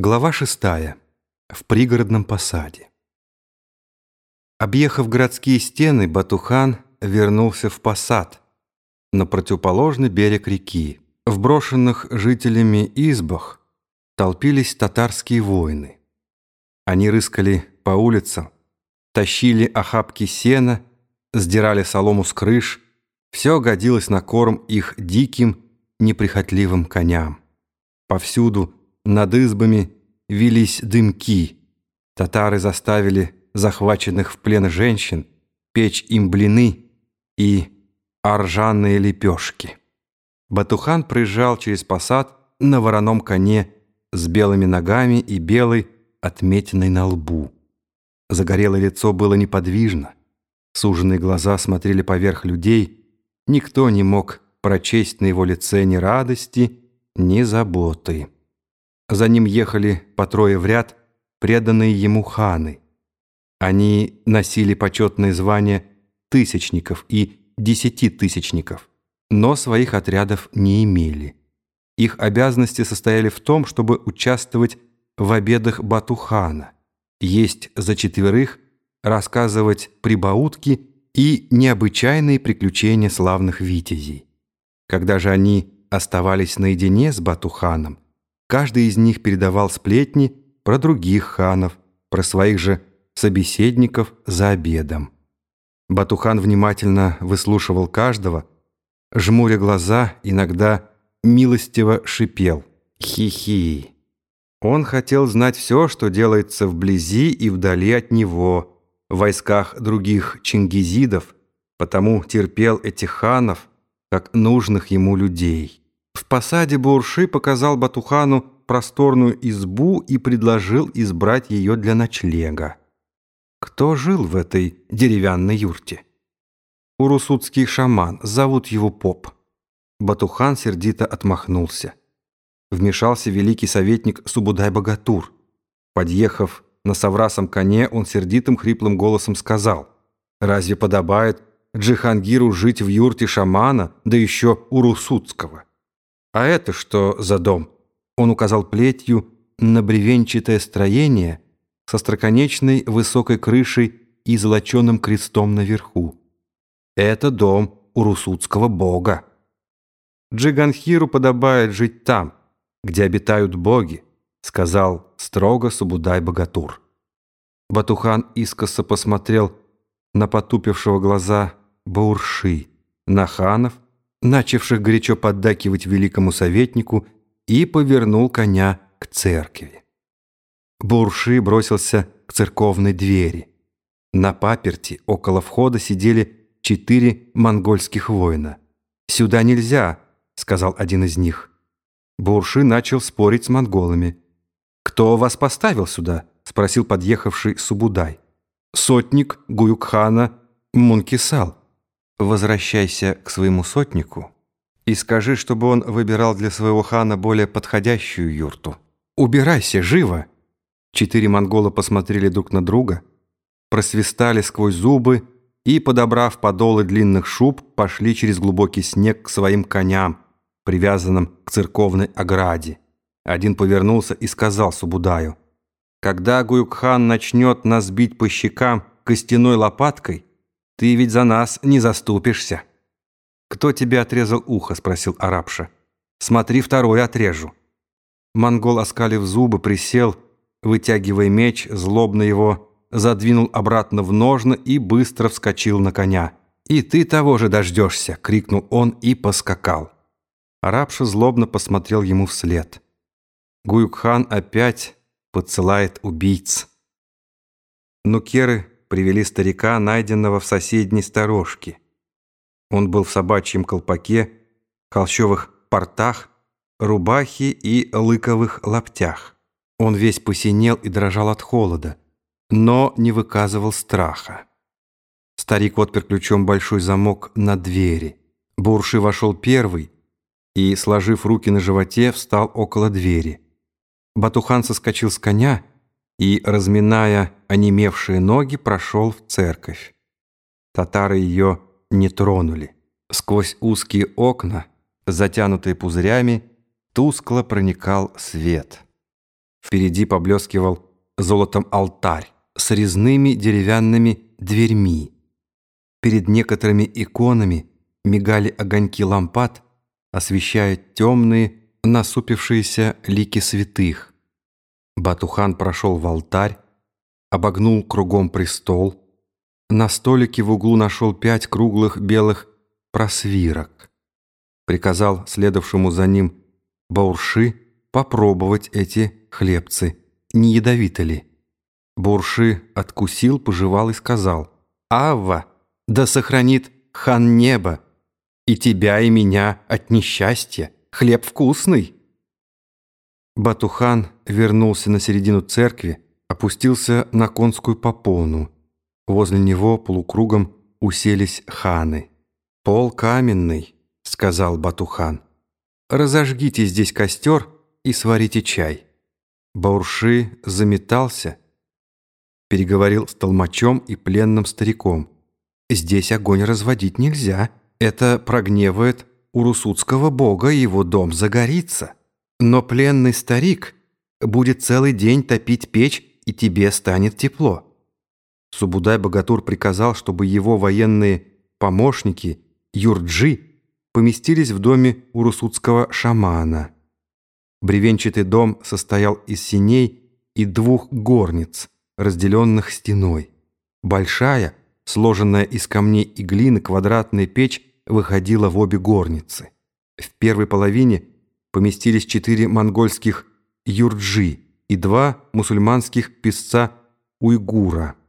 Глава шестая. В пригородном посаде. Объехав городские стены, Батухан вернулся в посад, на противоположный берег реки. В брошенных жителями избах толпились татарские воины. Они рыскали по улицам, тащили охапки сена, сдирали солому с крыш, все годилось на корм их диким, неприхотливым коням. Повсюду – над избами вились дымки. Татары заставили захваченных в плен женщин печь им блины и оржанные лепешки. Батухан проезжал через посад на вороном коне с белыми ногами и белой отметиной на лбу. Загорелое лицо было неподвижно. Суженные глаза смотрели поверх людей. Никто не мог прочесть на его лице ни радости, ни заботы. За ним ехали по трое в ряд преданные ему ханы. Они носили почетные звания тысячников и десятитысячников, но своих отрядов не имели. Их обязанности состояли в том, чтобы участвовать в обедах Батухана, есть за четверых, рассказывать прибаутки и необычайные приключения славных витязей. Когда же они оставались наедине с Батуханом, Каждый из них передавал сплетни про других ханов, про своих же собеседников за обедом. Батухан внимательно выслушивал каждого, жмуря глаза, иногда милостиво шипел «Хи-хи». Он хотел знать все, что делается вблизи и вдали от него, в войсках других чингизидов, потому терпел этих ханов, как нужных ему людей. В посаде Бурши показал Батухану просторную избу и предложил избрать ее для ночлега. Кто жил в этой деревянной юрте? Урусутский шаман, зовут его Поп. Батухан сердито отмахнулся. Вмешался великий советник Субудай-Богатур. Подъехав на соврасом коне, он сердитым хриплым голосом сказал, «Разве подобает Джихангиру жить в юрте шамана, да еще урусутского?» «А это что за дом?» Он указал плетью на бревенчатое строение со строконечной высокой крышей и золоченым крестом наверху. «Это дом урусутского бога. Джиганхиру подобает жить там, где обитают боги», сказал строго Субудай-богатур. Батухан искоса посмотрел на потупившего глаза Баурши, на ханов – начавших горячо поддакивать великому советнику, и повернул коня к церкви. Бурши бросился к церковной двери. На паперти около входа сидели четыре монгольских воина. «Сюда нельзя», — сказал один из них. Бурши начал спорить с монголами. «Кто вас поставил сюда?» — спросил подъехавший Субудай. «Сотник Гуюкхана Мункисал», Возвращайся к своему сотнику и скажи, чтобы он выбирал для своего хана более подходящую юрту. Убирайся, живо!» Четыре монгола посмотрели друг на друга, просвистали сквозь зубы и, подобрав подолы длинных шуб, пошли через глубокий снег к своим коням, привязанным к церковной ограде. Один повернулся и сказал Субудаю, «Когда Гуюкхан начнет нас бить по щекам костяной лопаткой, ты ведь за нас не заступишься». «Кто тебе отрезал ухо?» – спросил арабша. «Смотри, второй отрежу». Монгол, оскалив зубы, присел, вытягивая меч, злобно его задвинул обратно в ножны и быстро вскочил на коня. «И ты того же дождешься!» — крикнул он и поскакал. Арабша злобно посмотрел ему вслед. Гуюкхан опять подсылает убийц. Нукеры привели старика, найденного в соседней сторожке. Он был в собачьем колпаке, холщовых портах, рубахе и лыковых лаптях. Он весь посинел и дрожал от холода, но не выказывал страха. Старик отпер ключом большой замок на двери. Бурши вошел первый и, сложив руки на животе, встал около двери. Батухан соскочил с коня и, разминая онемевшие ноги, прошел в церковь. Татары ее не тронули. Сквозь узкие окна, затянутые пузырями, тускло проникал свет. Впереди поблескивал золотом алтарь с резными деревянными дверьми. Перед некоторыми иконами мигали огоньки лампад, освещая темные, насупившиеся лики святых. Батухан прошел в алтарь, обогнул кругом престол, на столике в углу нашел пять круглых белых просвирок. Приказал следовавшему за ним Баурши попробовать эти хлебцы, не ядовиты ли. Бурши откусил, пожевал и сказал, «Авва, да сохранит хан небо, и тебя, и меня от несчастья, хлеб вкусный». Батухан вернулся на середину церкви, опустился на конскую попону. Возле него полукругом уселись ханы. «Пол каменный», — сказал Батухан. «Разожгите здесь костер и сварите чай». Баурши заметался, переговорил с толмачом и пленным стариком. «Здесь огонь разводить нельзя. Это прогневает урусутского бога, и его дом загорится. Но пленный старик будет целый день топить печь, и тебе станет тепло». Субудай-богатур приказал, чтобы его военные помощники, юрджи, поместились в доме урусутского шамана. Бревенчатый дом состоял из синей и двух горниц, разделенных стеной. Большая, сложенная из камней и глины, квадратная печь выходила в обе горницы. В первой половине поместились четыре монгольских юрджи и два мусульманских песца уйгура –